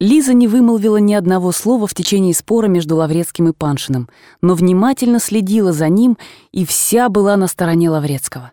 Лиза не вымолвила ни одного слова в течение спора между Лаврецким и Паншиным, но внимательно следила за ним и вся была на стороне Лаврецкого.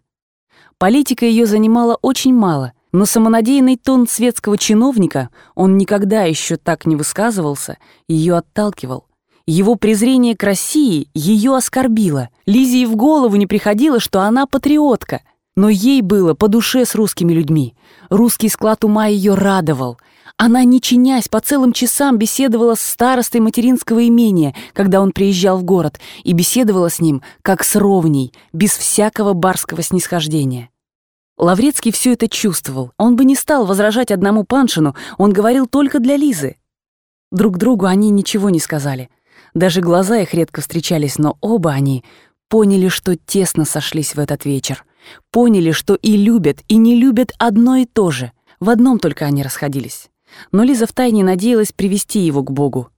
Политика ее занимала очень мало, но самонадеянный тон светского чиновника, он никогда еще так не высказывался, ее отталкивал. Его презрение к России ее оскорбило. Лизе и в голову не приходило, что она патриотка. Но ей было по душе с русскими людьми. Русский склад ума ее радовал — она, не чинясь, по целым часам беседовала с старостой материнского имения, когда он приезжал в город, и беседовала с ним, как с ровней, без всякого барского снисхождения. Лаврецкий все это чувствовал. Он бы не стал возражать одному Паншину, он говорил только для Лизы. Друг другу они ничего не сказали. Даже глаза их редко встречались, но оба они поняли, что тесно сошлись в этот вечер. Поняли, что и любят, и не любят одно и то же. В одном только они расходились но Лиза втайне надеялась привести его к Богу.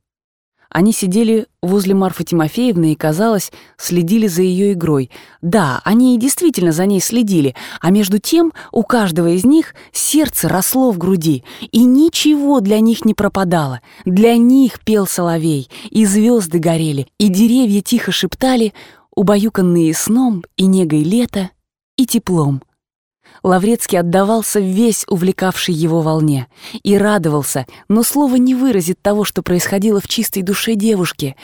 Они сидели возле Марфы Тимофеевны и, казалось, следили за ее игрой. Да, они и действительно за ней следили, а между тем у каждого из них сердце росло в груди, и ничего для них не пропадало. Для них пел соловей, и звезды горели, и деревья тихо шептали, убаюканные сном и негой лета, и теплом. Лаврецкий отдавался весь увлекавший его волне и радовался, но слово не выразит того, что происходило в чистой душе девушки.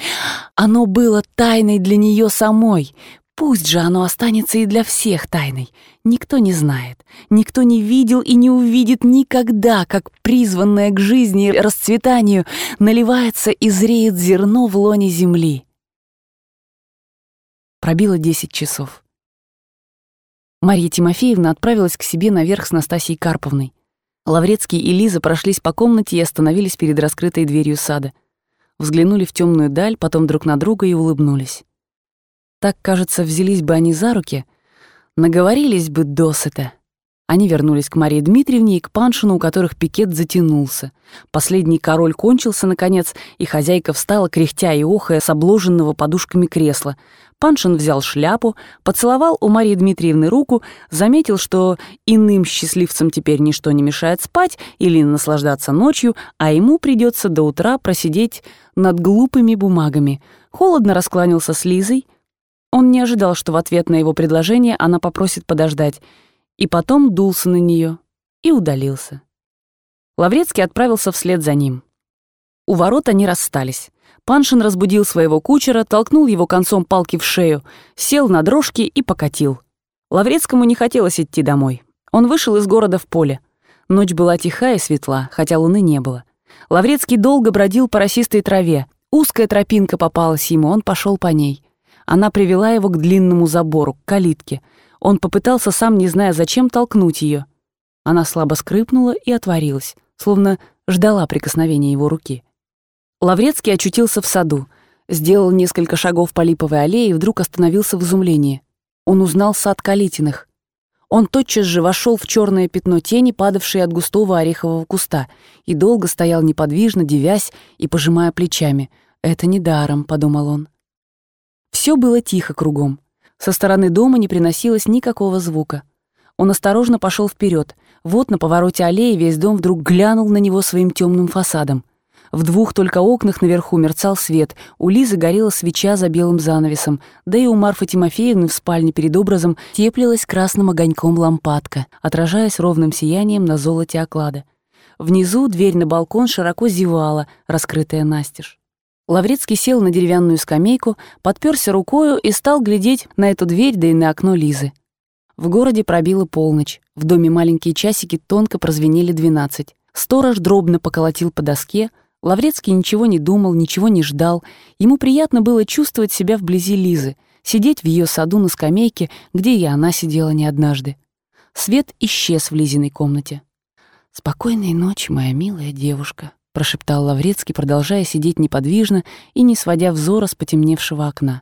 Оно было тайной для нее самой. Пусть же оно останется и для всех тайной. Никто не знает, никто не видел и не увидит никогда, как призванное к жизни и расцветанию наливается и зреет зерно в лоне земли. Пробило десять часов. Марья Тимофеевна отправилась к себе наверх с Настасьей Карповной. Лаврецкий и Лиза прошлись по комнате и остановились перед раскрытой дверью сада. Взглянули в темную даль, потом друг на друга и улыбнулись. Так, кажется, взялись бы они за руки, наговорились бы досыта. Они вернулись к Марии Дмитриевне и к Паншину, у которых пикет затянулся. Последний король кончился, наконец, и хозяйка встала, кряхтя и охая, с обложенного подушками кресла — Паншин взял шляпу, поцеловал у Марии Дмитриевны руку, заметил, что иным счастливцам теперь ничто не мешает спать или наслаждаться ночью, а ему придется до утра просидеть над глупыми бумагами. Холодно раскланялся с Лизой. Он не ожидал, что в ответ на его предложение она попросит подождать, и потом дулся на нее и удалился. Лаврецкий отправился вслед за ним. У ворот они расстались. Паншин разбудил своего кучера, толкнул его концом палки в шею, сел на дрожки и покатил. Лаврецкому не хотелось идти домой. Он вышел из города в поле. Ночь была тихая и светла, хотя луны не было. Лаврецкий долго бродил по росистой траве. Узкая тропинка попалась ему, он пошел по ней. Она привела его к длинному забору, к калитке. Он попытался, сам не зная зачем, толкнуть ее. Она слабо скрипнула и отворилась, словно ждала прикосновения его руки. Лаврецкий очутился в саду, сделал несколько шагов по липовой аллее и вдруг остановился в изумлении. Он узнал сад Калитиных. Он тотчас же вошел в черное пятно тени, падавшей от густого орехового куста, и долго стоял неподвижно, девясь и пожимая плечами. «Это не даром», — подумал он. Все было тихо кругом. Со стороны дома не приносилось никакого звука. Он осторожно пошел вперед. Вот на повороте аллеи весь дом вдруг глянул на него своим темным фасадом. В двух только окнах наверху мерцал свет, у Лизы горела свеча за белым занавесом, да и у Марфы Тимофеевны в спальне перед образом теплилась красным огоньком лампадка, отражаясь ровным сиянием на золоте оклада. Внизу дверь на балкон широко зевала, раскрытая настежь. Лаврецкий сел на деревянную скамейку, подперся рукою и стал глядеть на эту дверь, да и на окно Лизы. В городе пробила полночь, в доме маленькие часики тонко прозвенели двенадцать. Сторож дробно поколотил по доске, Лаврецкий ничего не думал, ничего не ждал. Ему приятно было чувствовать себя вблизи Лизы, сидеть в ее саду на скамейке, где и она сидела не однажды. Свет исчез в Лизиной комнате. «Спокойной ночи, моя милая девушка», — прошептал Лаврецкий, продолжая сидеть неподвижно и не сводя взора с потемневшего окна.